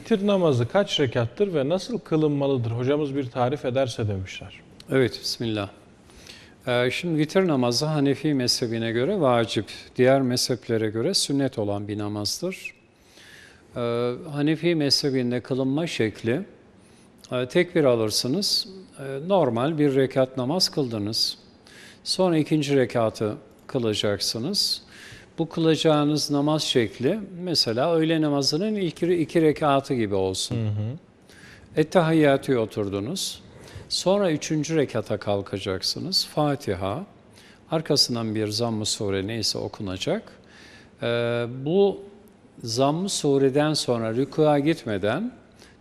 vitir namazı kaç rekattır ve nasıl kılınmalıdır? Hocamız bir tarif ederse demişler. Evet, Bismillah. Ee, Şimdi vitir namazı Hanefi mezhebine göre vacip, diğer mezheplere göre sünnet olan bir namazdır. Ee, Hanefi mezhebinde kılınma şekli, e, tekbir alırsınız, e, normal bir rekat namaz kıldınız. Sonra ikinci rekatı kılacaksınız. Bu kılacağınız namaz şekli mesela öğle namazının ilk iki rekatı gibi olsun. Ettehiyyatü'ye oturdunuz. Sonra üçüncü rekata kalkacaksınız. Fatiha, arkasından bir zamm-ı sure neyse okunacak. Ee, bu zamm-ı sureden sonra rükuya gitmeden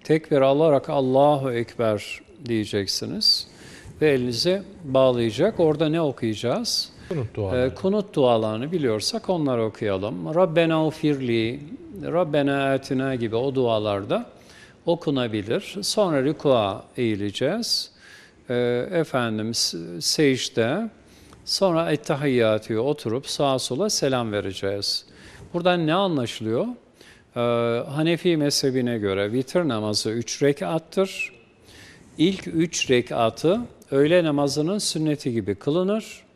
tekbir alarak Allahu Ekber diyeceksiniz. Ve elinizi bağlayacak. Orada ne okuyacağız? Kunut duaları. Ee, kunut dualarını biliyorsak onları okuyalım. Rabbena ufirli, Rabbena atina gibi o dualarda okunabilir. Sonra rükua eğileceğiz. Ee, efendim secde, sonra ettehiyyatüye oturup sağa sola selam vereceğiz. Buradan ne anlaşılıyor? Ee, Hanefi mezhebine göre vitir namazı üç rekattır. İlk üç rekatı öğle namazının sünneti gibi kılınır.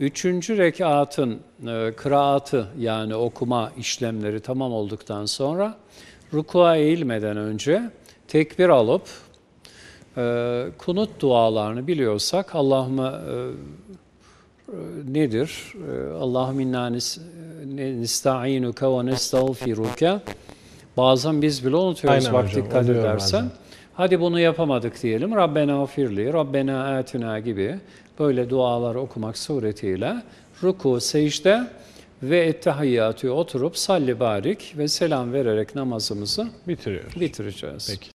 Üçüncü rekatın e, kıraatı yani okuma işlemleri tamam olduktan sonra rukuğa eğilmeden önce tekbir alıp e, kunut dualarını biliyorsak Allahümme e, e, nedir? E, Allahümme inna ne- nesta'inuke ve nestağfiruke Bazen biz bile unutuyoruz Aynen bak hocam, dikkat edersen. bazen. Hadi bunu yapamadık diyelim. Rabbena firli, Rabbena atina gibi böyle dualar okumak suretiyle ruku, secde ve ettehiyyatı oturup salli barik ve selam vererek namazımızı Bitiriyoruz. bitireceğiz. Peki.